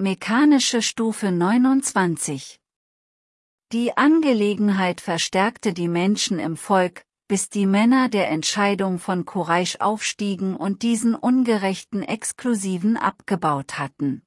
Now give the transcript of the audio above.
mechanische Stufe 29. Die Angelegenheit verstärkte die Menschen im Volk, bis die Männer der Entscheidung von Quraysh aufstiegen und diesen ungerechten Exklusiven abgebaut hatten.